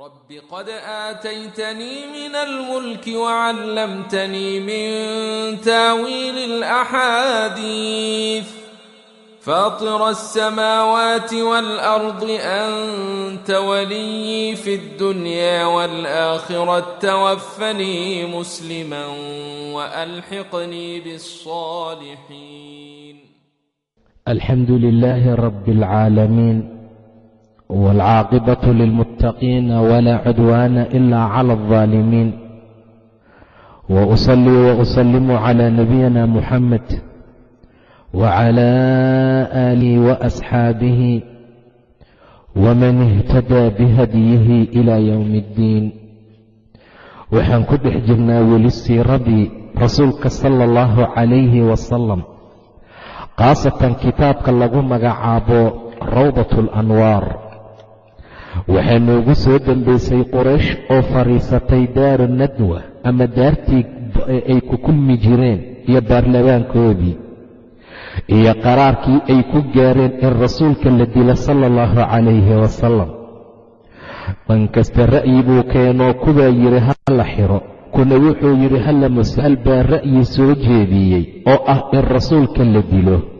رب قد آتيتني من الملك وعلمتني من تاويل الأحاديث فاطر السماوات والأرض أنت ولي في الدنيا والآخرة توفني مسلما وألحقني بالصالحين الحمد لله رب العالمين waalcaaqibatu lilmuttaqiina walaa cudwaana ilaa cala aldaalimiin wa usallii wa usallimu calaa nabiyina muxamed wacalaa aalihi wa asxaabihi waman ihtadaa bihadyihi ilaa yowmi iddiin waxaan ku dhex jirnaa weli siiradii rasuulka sala allahu calayhi wasalam khaasatan kitaabka lagu magacaabo rawdat alanwaar waxaa noogu soo dembaysay quraysh oo fadhiisatay daaru nadwa ama daartii ay ku kulmi jireen iyo baarlamaankoodii iyo qaraarkii ay ku gaareen in rasuulka la dilo sala allahu calayhi wasalam dhan kasta ra'yi buu keenoo kuwaa yidhi ha la xiro. Kuna wuxuu yidhi hala mus'al baa ra'yi soo jeediyey oo ah in rasuulka la dilo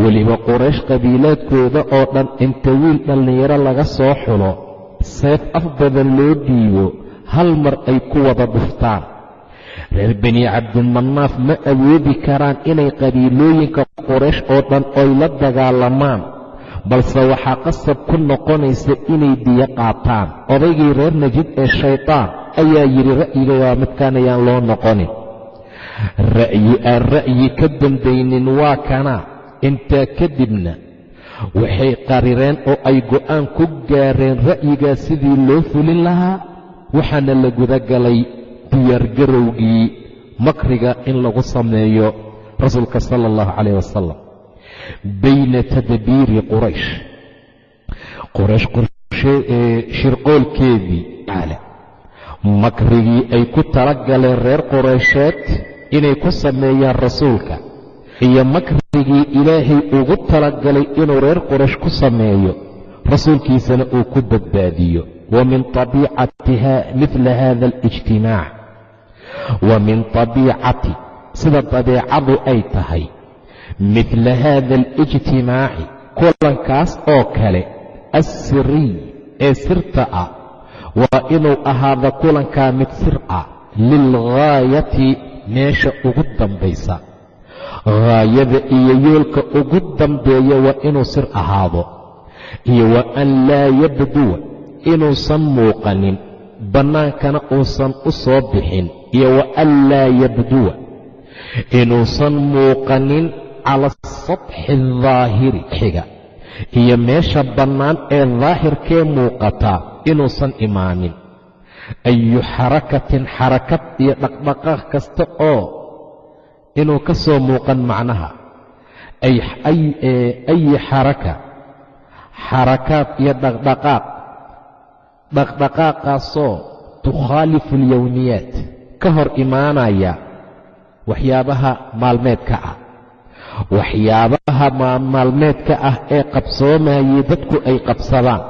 weliba quraysh qabiilaadkooda oo dhan inta wiil dhallinyaro laga soo xulo seef af badan loo dhiibo hal mar ay ku wada dhuftaan. Reer beni cabdimanaaf ma awoodi karaan inay qabiilooyinka quraysh oo dhan oy la dagaalamaan balse waxaa qasab ku noqonaysa inay diyo qaataan. Odaygii reer najid ee shaydaan ayaa yidhi ra'yiga waa midkaan ayaan loo noqonin. Ra'yi aan ra'yi ka dambaynin waa kana intaa kadibna waxay qarireen oo ay go'aan ku gaareen ra'yigaa sidii loo fulin lahaa waxaana la gudagalay diyaargarowgii makriga in lagu sameeyo rasuulka sala allahu calayh wasalam bayna tadbiiri quraysh. Quraysh shirqoolkeedii makrigii ay ku tala galeen reer quraysheed inay ku sameeyaan rasuulka iyo makrigii ilaahay ugu talagalay inuu reer quraysh ku sameeyo rasuulkiisana uu ku badbaadiyo. Wa min tabiicatiha midla hada alijtimaac. Wa min tabiicati sida dabeecadu ay tahay midla hada alijtimaaci kulankaas oo kale assiriy ee sirta ah waa inuu ahaado kulankaa mid sir ah lilghaayati meesha ugu dambaysa ghaayada iyo yoolka ugu dambeeya waa inuu sir ahaado iyo wa an laa yabduwa inuusan muuqanin bannaankana uusan u soo bixin iyo wa an laa yabduwa inuusan muuqanin cala asatxi aldaahiri xiga iyo meesha bannaan ee daahirkee muuqataa inuusan imaanin. Ayu xarakatin xarakad iyo dhaqdhaqaaq kasta oo inuu ka soo muuqan macnaha. Ayi xaraka. Xarakaad iyo dhaqdhaqaaq. Dhaqdhaqaaqaasoo tukhaalifu alyowmiyaat ka hor imaanaya waxyaabaha maalmeedka ah. Waxyaabaha maalmeedka ah ee qabsoomayay dadku ay qabsadaan.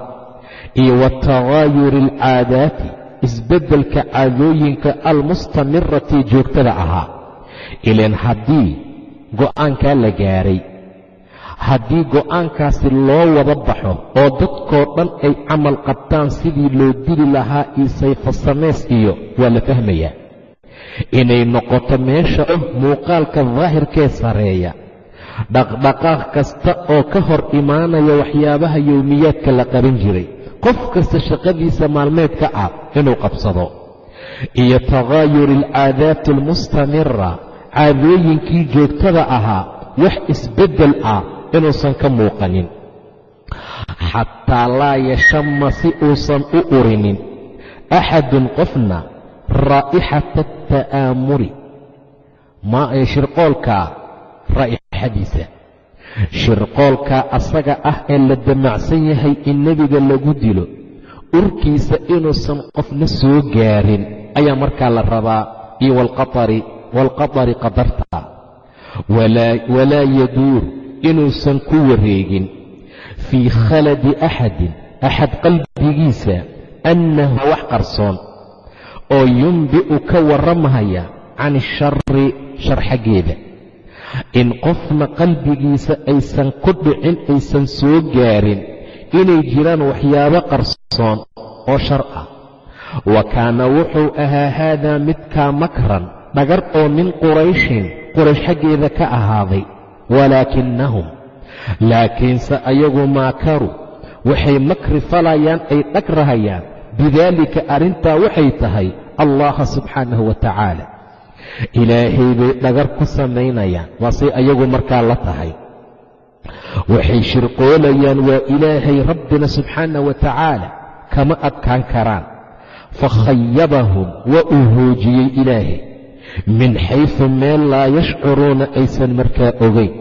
Iyo wa taghaayuri alcaadaati isbeddelka caadooyinka almustamirati joogtada ahaa ilaan haddii go'aankaa la gaaray haddii go'aankaasi loo wada baxo oo dadkoo dhan ay camal qabtaan sidii loo dili lahaa iyo sayfasameys iyo waa la fahmayaa. Inay noqoto meesha muuqaalka daahirkee sareeya dhaqdhaqaaq kasta oo ka hor imaanaya waxyaabaha yowmiyaadka la qaban jiray qof kasta shaqadiisa maalmeedka ah inuu qabsado. Iyo taghaayuri alcaadaati almustamira caadooyinkii joogtada ahaa wax isbeddel ah inuusan ka muuqanin. Xataa laa yashama si uusan u urinin. Axadun qofna raa'ixata ata'aamuri shirqoolkaa raa'ixadiisa. Shirqoolkaa asaga ah ee la damacsan yahay in nebiga lagu dilo urkiisa inuusan qofna soo gaarin ayaa markaa la rabaa. Iyo walqatari waalqatari qadarta walaa yaduur inuusan ku wareegin fii khaladi axadin axad qalbigiisa annahu wax qarsoon oo yumbi'u ka warramahaya can ishari shar xaggeeda in qofna qalbigiisa aysan ku dhicin aysan soo gaarin inay jiraan waxyaabo qarsoon oo shar ah wa kaana wuxuu ahaa haadaa midkaa makran dhagar oo min qurayshin quraysh xaggeeda ka ahaaday walaakinnahum laakiinse ayagu maakaruu waxay makri falayaan ay dhagrahayaan bidaalika arrintaa waxay tahay allaha subxaanahu wa tacaala. Ilaahay bay dhagar ku samaynayaan waasay ayagu markaa la tahay. Waxay shirqoolayaan waa ilaahay rabbina subxaanah wa tacaala kama adkaan karaan. Fakhayabahum waa uu hoojiyey ilaahay min xaysu meel laa yashcuruuna aysan markaa ogayn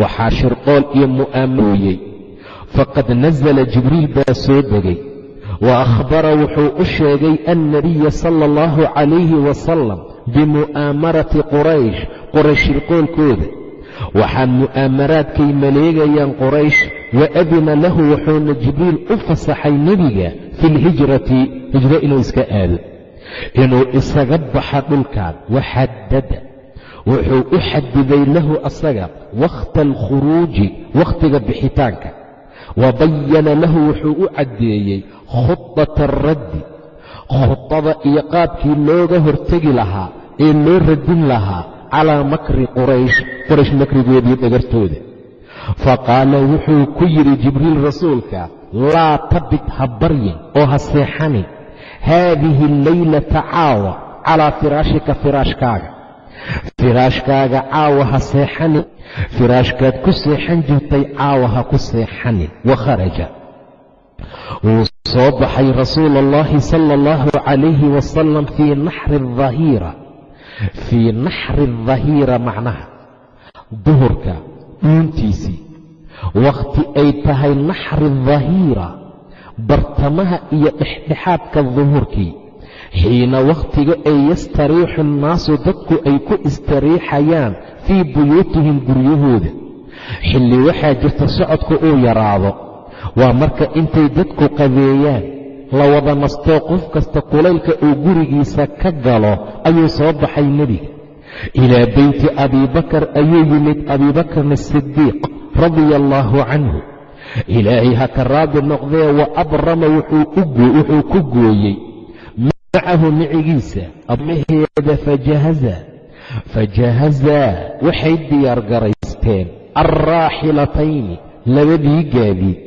waxaa shirqool iyo mu'aamalooyey faqad nasala jibriil baa soo degay. Wa akhbara wuxuu u sheegay annabiya sala allahu calayhi wasalam bimu'aamarati quraysh qoraysh shirqoolkooda. Waxaan mu'aamaraadkay maleegayaan quraysh wa adina lahu wuxuuna jibriil u fasaxay nebiga fi lhijrati hijro inuu iska aado inuu isaga baxa dhulkan waxaddada wuxuu u xadiday lahu asaga wakhta alkhuruuji wakhtiga bixitaanka. Wa bayana lahu wuxuu u caddeeyey khudata araddi khudada iyo qaabkii looga hortegi lahaa ee loo radin lahaa calaa makri quraysh quraysh makrigoodii dhagartooda fa qaala wuxuu ku yidhi jibriil rasuulka laa tabid ha baryin oo ha seexanin haadihi alleylata caawa calaa firaashika firaashkaaga firaashkaaga caawa ha seexanin firaashkaad ku seexan jirtay caawa ha ku seexanin wa kharaja wuu soo baxay rasuulu allahi sala allahu calayhi wasalam fii naxri aldahiira fii naxri aldahiira macnaha duhurka dhuuntiisii wakhti ay tahay naxri aldahiira bartamaha iyo dhexdhexaadka duhurkii. Xiina wakhtiga ay yastariixu annaasu dadku ay ku istariixayaan fii buyuutihim guryahooda. Xilli waxaa jirta socodku uu yaraado. Waa marka intay dadku qadeeyaan la wada nastoo qof kasta kulaylka uu gurigiisa ka galo ayuu soo baxay nebiga. Ilaa beyti abiibakar ayuu yimid abiibakrin asidiiq radia allaahu canhu ilaahay ha ka raadi noqdee wa abrama wuxuu ku gooyey. Macahu micigiisa admaheeda fajahaza. Fajahazaa waxay diyaargaraysteen alraaxilatayni labadii gaadiid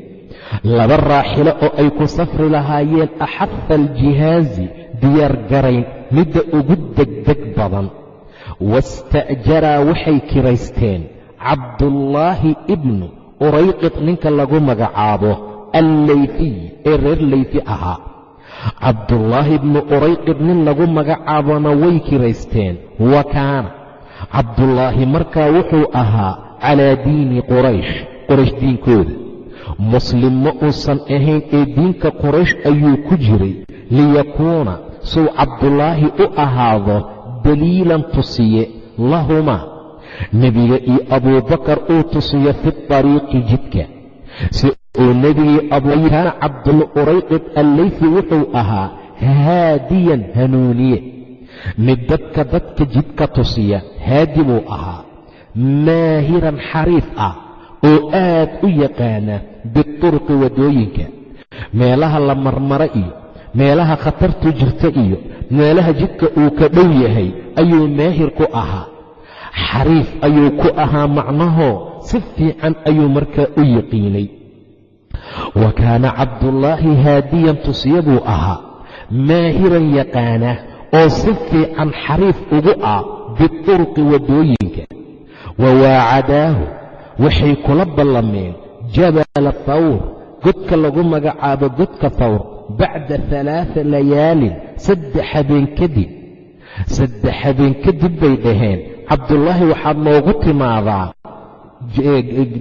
laba raaxilo oo ay ku safri lahaayeen axafa aljihaazi diyaargarayn midda ugu degdeg badan. Wasta'jaraa waxay kiraysteen. Cabdullaahi ibnu urayqid ninka lagu magacaabo alleyfiy ee reer leyfi ahaa. Cabdullaahi ibnu urayqid nin lagu magacaabona way kiraysteen. Wa kaana. Cabdullaahi markaa wuxuu ahaa calaa diini quraysh quraysh diinkooda. Muslim ma uusan ahayn ee diinka quraysh ayuu ku jiray. Liyakuuna suu cabdullaahi u ahaado daliilan tusiye lahumaa nebiga iyo abuubakar uu tusiyo fi طariiqi jidka. Si uu nebigii abukaana cabdullu urayqid alleyfi wuxuu ahaa haadiyan hanuuniye. Mid dadka dadka jidka tusiya haadi buu ahaa maahiran xariif ah oo aad u yaqaana bituruqi waddooyinka. Meelaha la marmara iyo meelaha khatartu jirta iyo meelaha jidka uu ka dhow yahay ayuu maahir ku ahaa xariif ayuu ku ahaa macnahoo si fiican ayuu markaa u yaqiinay. Wa kaana cabdullaahi haadiyan tusiya buu ahaa maahiran yaqaana oo si fiican xariif ugu ah bituruqi waddooyinka. Wa waacadaahu waxay kula ballameen jabala thawr godka lagu magacaabo godka thawr bacda alaaa layaalin saddex habeen kadib. Saddex habeen kadib bay dhaheen cabdullaahi waxaad noogu timaadaa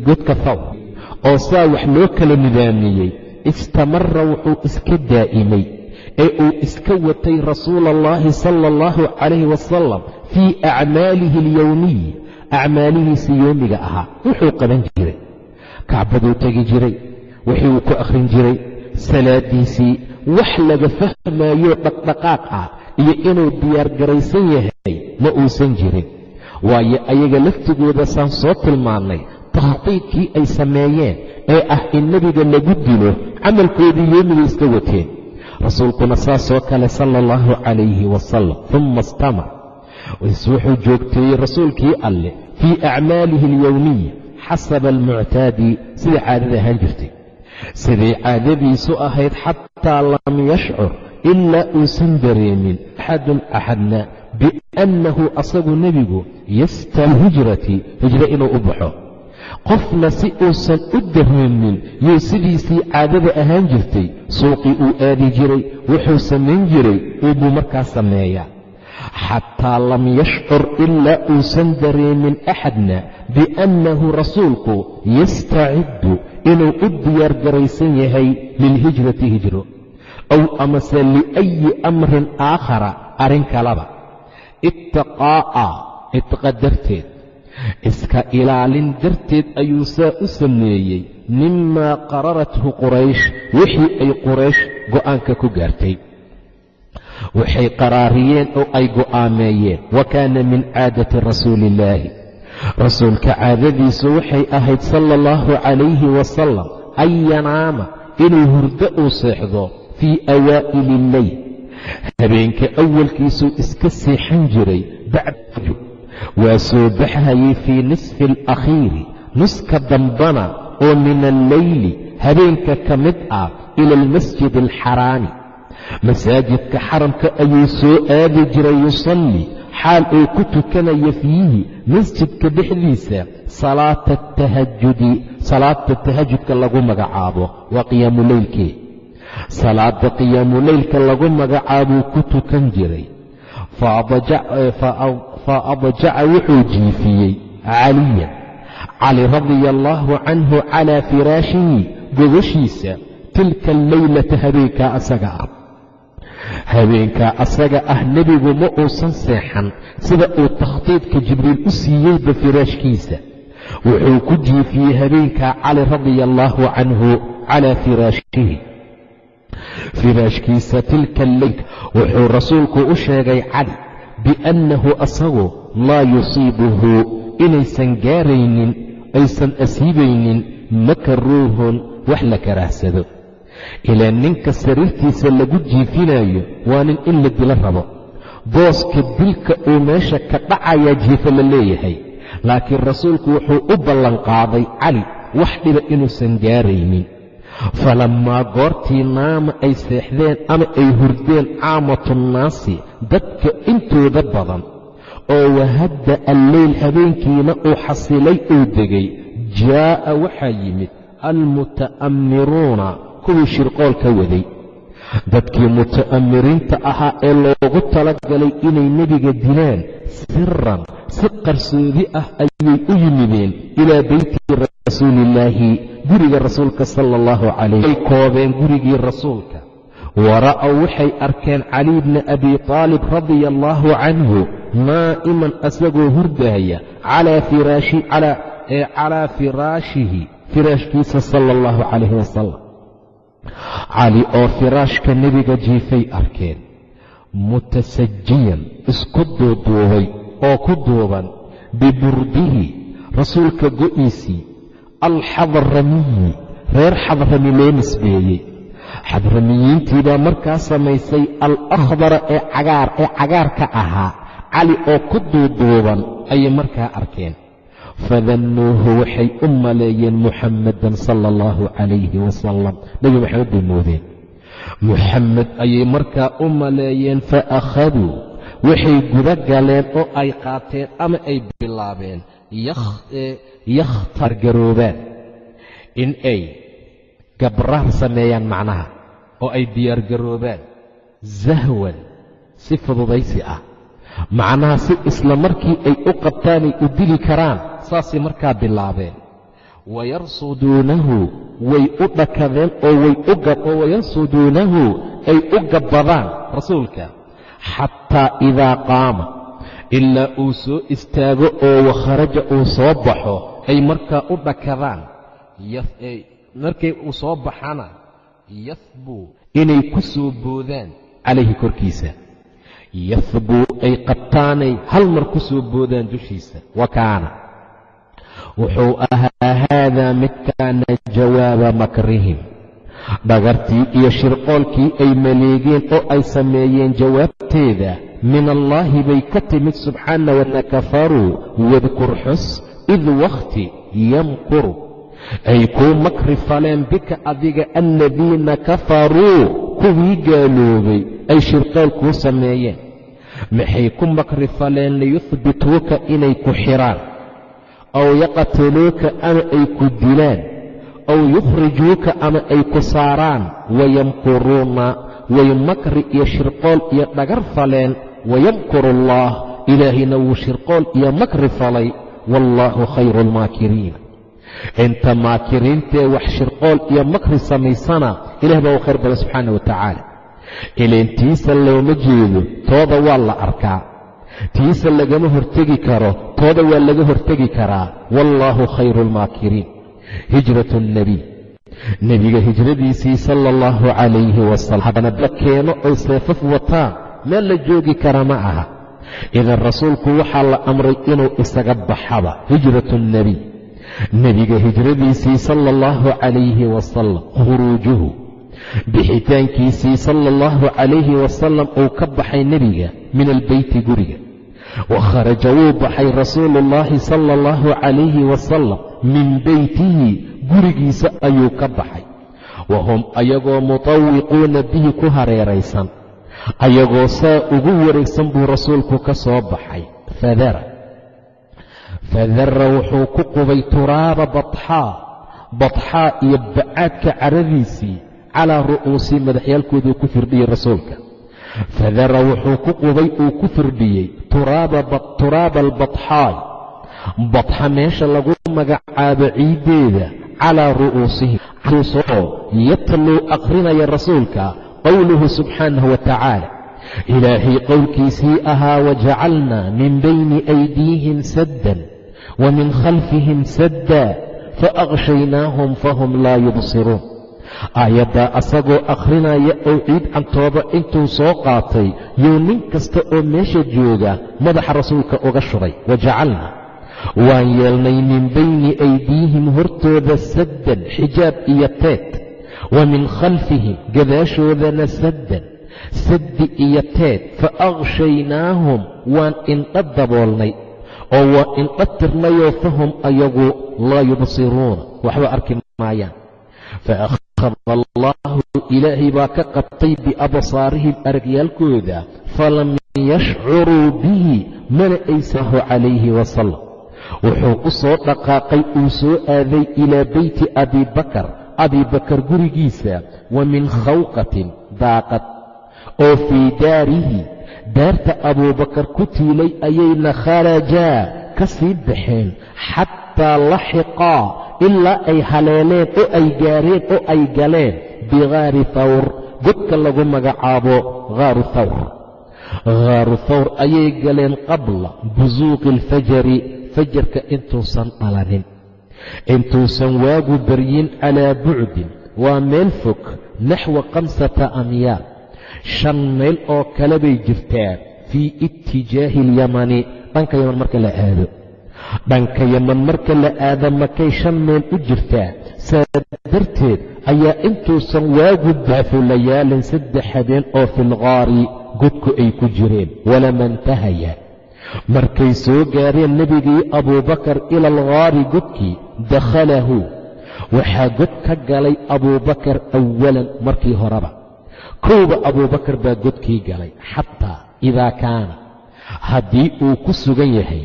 godka thawr oo saa wax loo kala nidaamiyey. Istamara wuxuu iska daa'imay ee uu iska watay rasuula allahi sala allahu calayhi wasalam fii acmaalihi alyowmiy acmaalihiisii yoomiga ahaa. Wuxuu qaban jiray. Kacbaduu tegi jiray. Wixii uu ku akhrin jiray. Salaadiisii wax laga fahmayo dhaqdhaqaaq ah iyo inuu diyaargaraysan yahay ma uusan jirin waayo ayaga laftigooda saan soo tilmaannay takhdiidkii ay sameeyeen ee ah in nebiga lagu dilo camalkoodii yoomiga iska wateen rasuulkuna saasoo kale sala allahu calayhi wasalam uma istamar wuxuu joogteeyey rasuulkii alleh fii acmaalihi alyowmiya xasaba almuctaadi sidai caadada ahaan jirtay. Siday caadadiisu ahayd xataa lam yashcur ilaa uusan dareemin axadun axadna biannahu asagu nebigu yastal hijrati hijro inuu u baxo qofna si uusan u dareemin yuu sidiisii caadada ahaan jirtay suuqii uu aadi jiray wuxuu samayn jiray uubuu markaa sameeyaa xataa lam yashcur ilaa uusan dareemin axadna biannahu rasuulku yastaciddu inuu u diyaargaraysan yahay lilhijrati hijro aw amase liayi amrin aakhara arrin kalaba ittaqaa'a itqa darteed. Iska ilaalin darteed ayuu saa u sameeyey mimaa qararathu quraysh wixii ay quraysh go'aanka ku gaartay. Waxay qaraariyeen oo ay go'aameeyeen. Wa kaana min caadati rasuuli illaahi rasuulka caadadiisu waxay ahayd sala allahu calayhi wasalam an yanaama inuu hurdo uu seexdo fii awaa'ili illeyl habeenka awalkiisuu iska seexan jiray bacda waa soo baxayay fii nisfi alakhiiri nuska dambana oo min alleyli habeenka ka mid ah ila almasjid alxaraami masaajidka xaramka ayuu soo aadi jiray yusalli xaal uu ku tukanayo fiihi masjidka dhexdiisa salaata atahajudi salaada tahajudka lagu magacaabo waa qiyaamuleylkii salaada qiyaamuleylka lagu magacaabuu ku tukan jiray. Fa adjaca wuxuu jiifiyey caliyan. Cali radia allaahu canhu calaa firaashihi gogashiisa tilka alleylata habeenkaa asaga ah. Habeenkaa asaga ah nebigu ma uusan seexan sida uu takhdiidka jibriil u siiyeyba firaashkiisa. Wuxuu ku jiifiyey habeenkaa cali radia allaahu canhu calaa firaashihi firaashkiisa tilka alleyl wuxuu rasuulku u sheegay cali biannahu asagu laa yusiibuhu inaysan gaaraynin aysan asiibaynin makaruuhun wax la karaahsado ilaa ninka sariirtiisa lagu jiifinayo waa nin in la dilo rabo. Booska dilka uu meesha ka dhacayaa jiifa la leeyahay. Laakiin rasuulku wuxuu u ballanqaaday cali wax dhiba inuusan gaaraynin falammaa goortii naama ay seexdeen ama ay hurdeen caamatunnaasi dadka intooda badan oo wahadda alleyl habeenkiina uu xasilay uu degay jaa'a waxaa yimid almuta'ammiruuna kuwii shirqool ka waday. Dadkii muta'ammiriinta ahaa ee loogu talagalay inay nebiga dilaan siran si qarsoodi ah ayay u yimideen ilaa beyti rasuuliillaahi guriga rasuulka sala allahu calayh ay koobeen gurigii rasuulka. Wara'ow waxay arkeen cali bna abi taalib radia allaahu canhu naa'iman asagoo hurdahaya calaa firaashihi firaashkiisa sala allahu calayhi wasalam cali oo firaashka nebiga jiifay arkeen mutasajiyan isku duuduubay oo ku duuban biburdihi rasuulka go'iisii alxadramiyi reer xadrami loo nisbeeyey xadramiyiintii baa markaa samaysay alakhdara ee cagaar ee cagaarka ahaa cali oo ku duuduuban ayay markaa arkeen fadannuuhu waxay u maleeyeen muxammadan sala allahu calayhi wasalam nebi maxamed bay moodeen muxammed ayay markaa u maleeyeen fa akhaduu waxay guda galeen oo ay qaateen ama ay bilaabeen yakhtargaroobaan in ay gabraar sameeyaan macnaha oo ay diyaargaroobaan zahwan si fududaysi ah. Macnaha si isla markii ay u qabtaanay u dili karaan saasay markaa bilaabeen wayarsuduunahu way u dhakadeen oo wayarsuduunahu ay u gabbadaan rasuulka. xataa idaa qaama ilaa uu soo istaago oo wakharaja uu soo baxo ay markaa u dhakadaan. markay uu soo baxana yahbuu inay ku soo boodaan calayhi korkiisa. yahbuu ay qabtaanay hal mar ku soo boodaan dushiisa. wa kaana wuxuu ahaa haadaa midkaana jawaaba makrihim. Dhagartii iyo shirqoolkii ay maleegeen oo ay sameeyeen jawaabteeda min allaahi bay ka timid subxaana wana kafaruu wadkur xus id wakhti yamkuru ay kuu makri faleen bika adiga aladiina kafaruu kuwii gaaloobay ay shirqool kuu sameeyeen. Maxay ku makri faleen liyuhbituuka inay ku xidhaan aw yaqatiluuka ama ay ku dilaan aw yukhrijuuka ama ay ku saaraan wayamkuruuna way makri iyo shirqool iyo dhagar faleen wayamkuru allah ilaahayna wuu shirqool iyo makri falay wallaahu khayru almaakiriin inta maakiriintee wax shirqool iyo makri samaysana ilah baa u khayr badan subxaana wa tacaala ileen tiisa looma jeedo tooda waa la arkaa tiisa lagama hortegi karo tooda waa laga hortegi karaa. Wallaahu khayru almaakiriin hijratu nnebiy nebiga hijradiisii sala allahu calayhi wasalam haddana la keeno oy seefaf wataan meel la joogi kara ma aha. Idan rasuulku waxaa la amray inuu isaga baxaba. Hijratu nnebiy nebiga hijradiisii sala allahu calayhi wasalam khuruujuhu. Bixitaankiisii sala allahu calayhi wasalam uu ka baxay nebiga min albeyti guriga wa kharaja wuu baxay rasuulu ullaahi sala allahu calayhi wasalam min beytihi gurigiisa ayuu ka baxay wa hum ayagoo mutawiquuna bihi ku hareeraysan ayagoo saa ugu wareegsan buu rasuulku ka soo baxay fadara fadara wuxuu ku qubay turaaba badxaa badxaa iyo bacaadka caradiisii calaa ru'uusii madaxyaalkooduu ku firdhiyey rasuulka fadara wuxuu ku qubay uu ku firdhiyey. Turaaba albadxaay badxa meesha lagu magacaabo ciiddeeda calaa ru'uusihim oo yatluu akhrinaya rasuulka qowluhu subxaanahu wa tacaala. Ilaahay qowlkiisii ahaa wajacalnaa min bayni aydiihim saddan wa min khalfihim sadda faaqshaynaahum fahum laa yubsiruun aayaddaa asagoo akhrinaya oo ciid cantooba intuu soo qaatay yuu nin kasta oo meesha jooga madaxa rasuulka uga shubay wajacalnaa waan yeelnay min bayni aydiihim hortooda saddan xijaab iyo teed wa min khalfihim gadaashoodana saddan saddi iyo teed fa akhshaynaahum waan indha daboolnay oo waa indha tirnayoo fahum ayagu laa yubsiruuna. Waxba arki maayaan faakhada allaahu ilaahay baa ka qabtay biabsaarihim aragyaalkooda falam yashcuruu bihi mana aysahu calayhi wasalam wuxuu u soo dhaqaaqay uu soo aaday ilaa beyti abiibakar abiibakar gurigiisa wa min khawqatin daaqad oo fii daarihi. Daarta abuubakar ku tiilay ayayna kharajaa ka sii baxeen xataa laxiqaa ilaa ay haleeleen oo ay gaareen oo ay galeen bikhaari thawr godka lagu magacaabo khaaru thawr. Khaaru thawr ayay galeen qabla busuuqi alfajari fajarka intuusan dhalanin. Intuusan waagu baryin calaa bucdin waa meel fog naxwa khamsata amyaal shan mayl oo kale bay jirtaa fii itijaahi alyamani dhanka yaman marka la aado dhanka yaman marka la aado makay shan meel u jirtaa? Saa darteed ayaa intuusan waagu baafu layaalin saddex habeen oo filqaari godku ay ku jireen. Walama intahaya markay soo gaareen nebigii abuubakar ila alghaari godkii dakhalahu. Waxaa god ka galay abuubakar awalan markii horeba. Kowba abuubakar baa godkii galay xataa idaa kaana. Haddii uu ku sugan yahay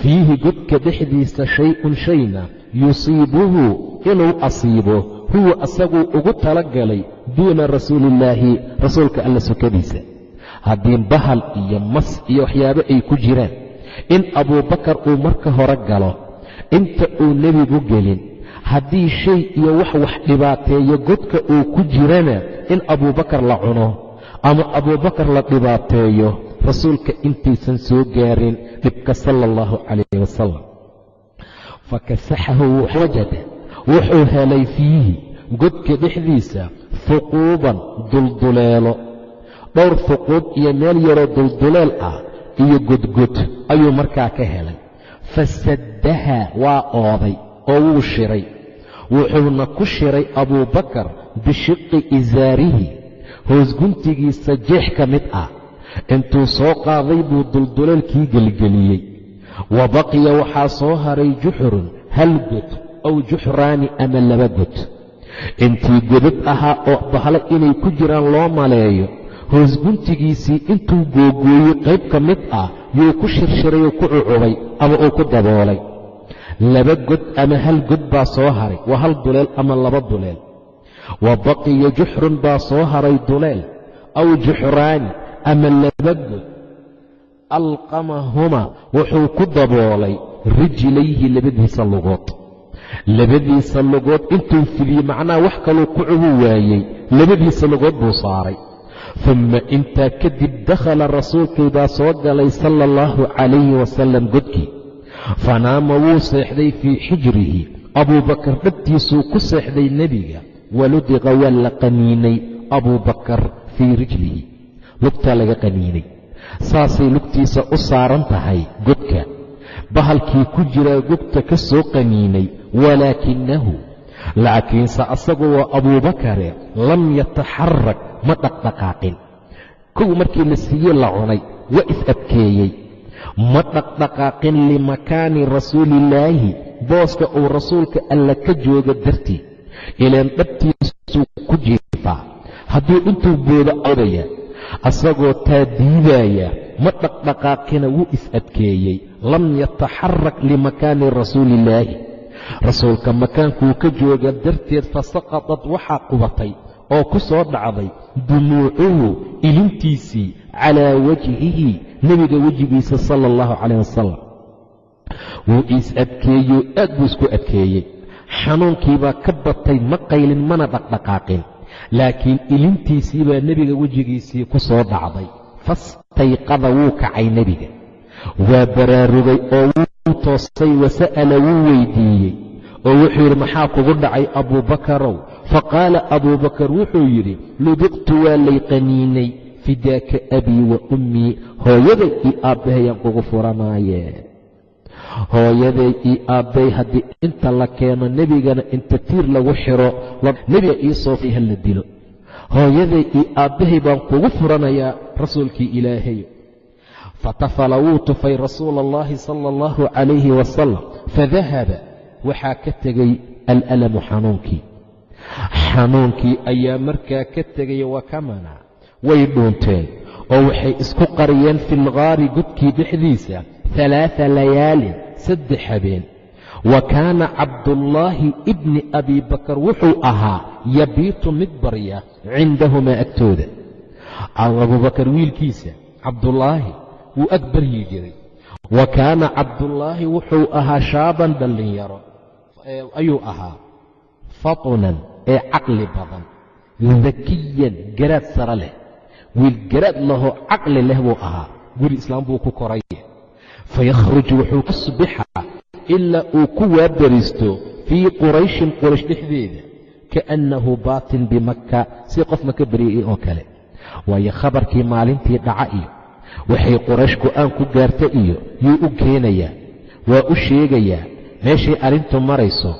fiihi godka dhexdiisa shay-un shayna yusiibuhu inuu asiibo huwa asaguu ugu tala galay duuna rasuuliillaahi rasuulka alla sukadiisa haddii bahal iyo mas iyo waxyaabo ay ku jiraan in abuubakar uu marka hore galo inta uu nebigu gelin haddii shay iyo wax wax dhibaateeyo godka uu ku jirana in abuubakar la cuno ama abuubakar la dhibaateeyo rasuulka intaysan soo gaarin dhibka sala allahu calayh wasalam fakasaxahu wajada wuxuu helay fiihi godka dhexdiisa huquuban dulduleelo. Dhowr huquub iyo meel yaroo dulduleel ah iyo godgod ayuu markaa ka helay. Fasaddaha waa ooday oo wuu shiray. Wuxuuna ku shiray abuubakar bishiqi isaarihi hoosguntigiisa jeex ka mid ah intuu soo qaaday buu dulduleelkii gelgeliyey. Wa baqiya waxaa soo haray juxrun hal god aw juxraani ama laba god. Intii godad ahaa oo bahlo inay ku jiraan loo maleeyo hoosguntigiisii intuu googooyey qayb ka mid ah yuu ku shirshiray oo ku cucubay ama uu ku daboolay. Laba god ama hal god baa soo haray waa hal duleel ama laba duleel wa baqiya juxrun baa soo haray duleel aw juxraani ama laba god alqamahuma wuxuu ku daboolay rijlayhi labadiisa lugood. Labadiisa lugood intuu fidiyey macnaha wax kaluu ku cubu waayey labadiisa lugood buu saaray. Humma intaa kadib dakhala rasuulkii baa soo galay sala allahu calayhi wasalam godkii. Fanaama wuu seexday fii xijrihi. Abuubakar dhabtiisuu ku seexday nebiga. Waludiqa waa la qaniinay abuubakar fii rijlihi lugtaa laga qaniinay. Saasay lugtiisa u saaran tahay godka. Bahalkii ku jiraa godka ka soo qaniinay walaakinahu laakiinse asagu waa abuubakare lam yataxarak ma dhaqdhaqaaqin. Kow markii la siiyey la cunay waa is-adkeeyey ma dhaqdhaqaaqin limakaani rasuuliillaahi booska uu rasuulka alla ka jooga dartii. Ilaan dhabtiisuu ku jiifaa. Hadduu intuu boodo codaya asagoo taa diidaaya ma dhaqdhaqaaqina wuu is-adkeeyey lam yataxarak limakaani rasuuliillaahi rasuulka makaankuu ka jooga darteed fasaqadat waxaa qubatay oo ku soo dhacday dumuucuhu ilintiisii calaa wajhihi nebiga wejigiisa sala allahu calayh wasalam wuu is-adkeeyey aad buu isku adkeeyey. Xanuunkiibaa ka batay ma qaylin mana dhaqdhaqaaqin laakiin ilintiisii baa nebiga wejigiisii ku soo dhacday. Fastayqada wuu kacay nebiga. Waa baraarugay oo wuu toosay wasa'ala wuu weydiiyey. Oo wuxuu yidhi maxaa kugu dhacay abuubakarow faqaala abuubakar wuxuu yidhi ludiqtu waa lay qaniinay fidaaka abii wa ummii hooyaday io aabbahayaan kugu furanaaye hooyaday io aabbay haddii inta la keeno nebigana inta tiir lagu xiro nebiga ii soofay ha la dilo. Hooyaday io aabbahay baan kugu furanayaa rasuulkii ilaahay. Fatafala wuu tufay rasuula allahi sala allahu calayhi wasalam fadahaba waxaa ka tegey alalamu xanuunkii. Xanuunkii ayaa markaa ka tegay wakamana way dhuunteen oo waxay isku qariyeen fi lgaari godkii dhexdiisa halaaa layaalin saddex habeen wa kaana cabdullaahi ibni abi bakar wuxuu ahaa yabiitu mid barya cindahumaa agtooda abubakar wiilkiisa cabdullaahi wuu ag baryi jiray wa kaana cabdullaahi wuxuu ahaa shaaban dhallinyaro ayuu ahaa fatunan ee caqli badan dakiyan garaad sare leh wiil garaad lahoo caqli leh buu ahaa guri islaam buu ku koray fayakhruju wuxuu ka subixa ilaa uu ku waabariisto fii qurayshin quraysh dhexdeeda kaannahu baatin bimakka si qof maka baryayay oo kale waayo khabarkii maalintii dhaca iyo waxay quraysh go'aan ku gaarta iyo yuu u keenayaa waa u sheegayaa meeshay arrintu marayso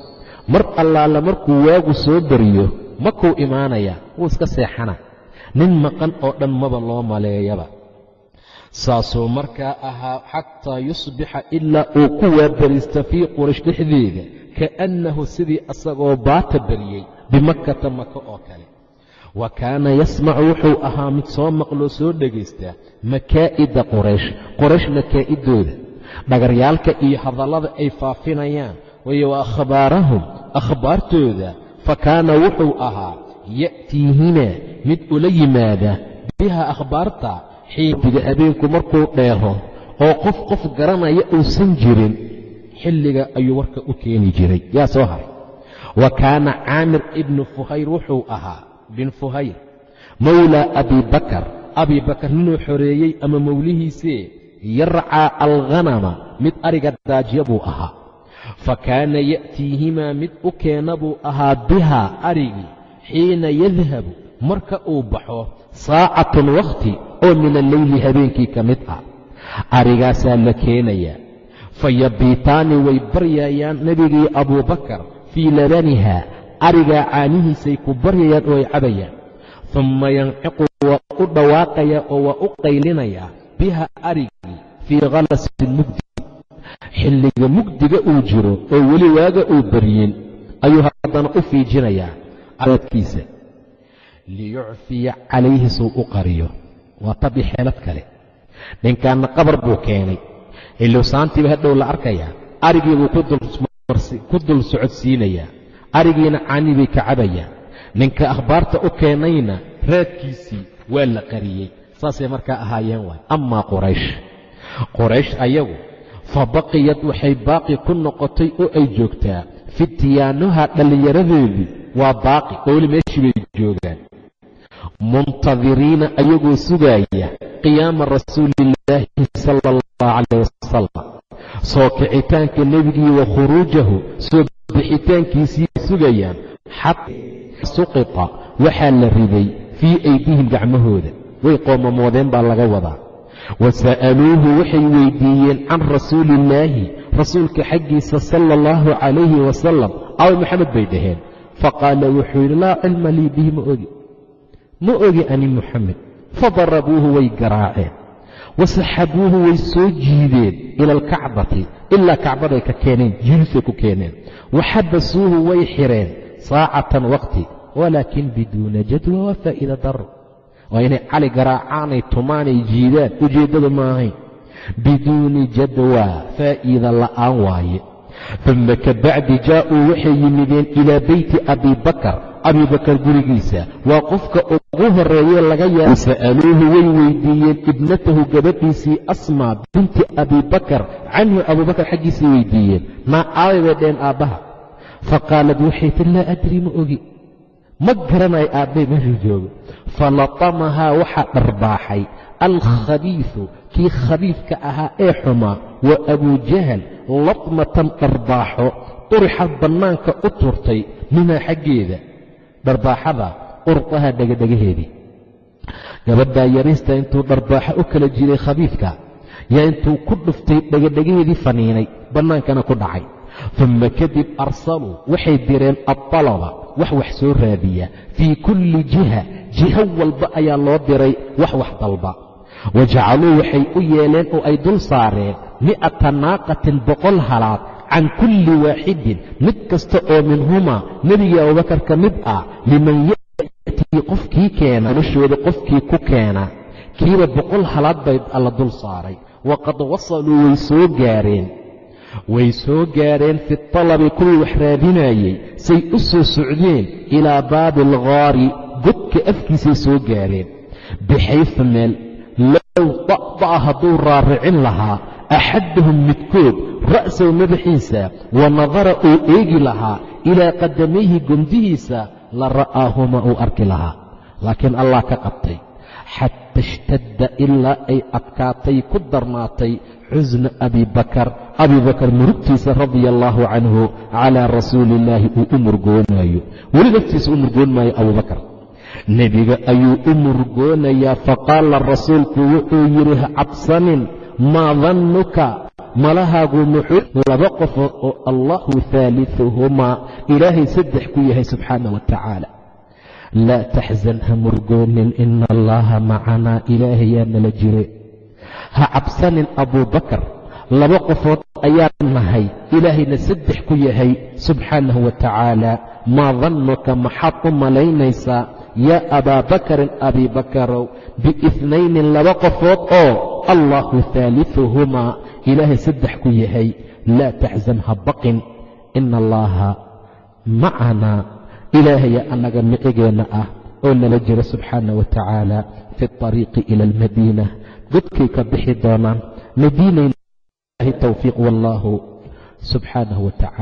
mar allaala markuu waagu soo bariyo makuu imaanayaa wuu iska seexana nin maqan oo dhan maba loo maleeyaba saasuu markaa ahaa xataa yusbixa ilaa uu ku waabariista fii quraysh dhexdeeda kaannahu sidii asagoo baata bariyey bimakkata maka oo kale. Wa kaana yasmacu wuxuu ahaa mid soo maqloo soo dhagaystaa makaa'ida qoraysh qoraysh makaa'idooda. Dhagaryaalka iyo hadallada ay faafinayaan wayo wa akhbaarahum akhbaartooda fa kaana wuxuu ahaa ya'tiihimaa mid ula yimaada biha akhbaarta xiidiga habeenku markuu dheeho oo qof qof garanaya uusan jirin xilliga ayuu warka u keeni jiray. Yaa soo haray. Wa kaana caamir ibnu fuhayr wuxuu ahaa bin fuhayr mawlaa abibakar abibakar ninuu xoreeyey ama mowlihiisee yarcaa alghanama mid ariga daajiya buu ahaa. Fa kaana ya'tiihimaa mid u keena buu ahaa bihaa arigii xiina yadhabu marka uu baxo saacatun wakhti oo min alleyli habeenkii ka mid ah. Arigaasaa la keenayaa fa yabiitaani way baryayaan nebigii abuubakar fii labaniha arigaa caanihiisay ku baryayaan oo ay cabayaan. Humma yanciqu waa u dhawaaqayaa oo waa u qaylinayaa biha arigii fii khalasi mugdi. Xilliga mugdiga uu jiro oo weli waaga uu baryin ayuu haddana u fiijinayaa cadaadkiisa liyucfiya calayhi suu u qariyo waa tabi xeelad kale. Ninkaanna qabar buu keenay. Ilowsaantiiba hadhow la arkayaa. Arigiibuu ku dul socodsiinayaa. Arigiina caani bay ka cabayaan ninka akhbaarta u keenayna raadkiisii waa la qariyey. Saasay markaa ahaayeen waay. Amaa quraysh. Quraysh ayagu fa baqiyad waxay baaqi ku noqotay oo ay joogtaa. Fitiyaanuha dhallinyaradeedii waa baaqi. Oo weli meeshii bay joogaan muntadiriina ayagoo sugaaya qiyaama rasuuliillaahi sala allahu calayh wasalam soo kicitaanka nebigii wa khuruujahu soo bixitaankiisii sugayaan xata suqita waxaa la riday fii aydihim gacmahooda. Way qoomamoodeen baa laga wadaa. Wa sa'aluuhu waxay weydiiyeen can rasuuliillaahi rasuulka xaggiisa sala allahu calayhi wasalam aw maxamed bay dhaheen. Faqaala wuxuu yidhi laa cilma lii bihi ma ogi ma ogi ani muxamed fadarabuuhu way garaaceen. Wasaxabuuhu way soo jiideen ila alkacbati ilaa kacbaday ka keeneen jirisay ku keeneen. Waxabasuuhu way xireen saacatan waqti walaakin biduuna jadwa waa faa'iida daro waa inay cali garaacaanay tumaanay jiidaan. Ujeeddadu ma ahayn. Biduuni jadwa faa'iida la'aan waaye. Uma ka bacdi jaa'uu waxay yimideen ilaa beyti abibakar gurigiisa. Waa qofka ugu horreeye laga yaaba sa'aluuhu way weydiiyeen ibnatahu gabadhiisii asmaa binti abiibakar canhu abuubakar xaggiisay weydiiyeen. Maa aabay bay dheen aabbaha? Faqaalad waxay tii laa adri ma ogi. Ma garanayo aabbay meeshuu joogo. Falatamahaa waxaa dharbaaxay. Alkhabiisu kii khabiifka ahaa ee xumaa wa abujahal latmatan dharbaaxo urixad bannaanka u turtay minhaa xaggeeda dharbaaxada urtaha dhegadhegaheedii gabadhaa yariista intuu dharbaaxo u kala jiray khabiifka yaa intuu ku dhuftay dhegadhegaheedii faniinay bannaankana ku dhacay. Uma kadib arsaluu waxay direen adalaba wax wax soo raadiya. Fii kulli jiha jiho walba ayaa loo diray wax wax dalba. Wa jacaluu waxay u yeeleen oo ay dul saareen mi'ata naaqatin boqol halaad can kulli waaxidin mid kasta oo minhumaa nebigii abubakar ka mid ah liman ya'tii qofkii keena noloshooda qofkii ku keena kiiba boqol halaad bay alla dul saaray waqad wasaluu way soo gaareen way soo gaareen fi talabi kuwii wax raadinayey say u soo socdeen ilaa baabi alghaari godka afkiisay soo gaareen bixaysu meel low da'da'a hadduu raaricin lahaa axaduhum midkood ra'sahu madaxiisa wa nadara uu eegi lahaa ilaa qadamayhi gondihiisa la ra'aahuma uu arki lahaa laakiin allah ka qabtay xata ishtadda ilaa ay adkaatay ku darnaatay xusnu abibakar abibakar murugtiisa radia allaahu canhu calaa rasuuli illaahi uu u murgoonaayo weli naftiisa u murgoon maayo abubakar nebiga ayuu u murgoonayaa faqaala rasuulku wuxuu yidhi ha cabsanin maa dannuka? Malahaagu muxuu laba qofood oo allahu haaliuhumaa ilaahay saddex ku yahay subxaana wa tacaala. Laa taxsan ha murgoonin ina allaha macanaa ilaahayaa nala jire. Ha cabsanin abuubakar laba qofood ayaan nahay ilaahayna saddex ku yahay subxaanahu wa tacaala. Maa dannuka? Maxaad u malaynaysaa yaa abaa bakarin abiibakarow biitnaynin laba qofood oo allahu haaliuhumaa ilaahay saddex ku yahay laa taxsan ha baqin. Ina allaaha macanaa ilaahaya annaga micigeenna ah oo nala jira subxaana wa tacaala fi اطariiqi ila almadiina. Godkay ka bixi doonaan madiinay towfiiq wallaahu subxaanahu wa tacala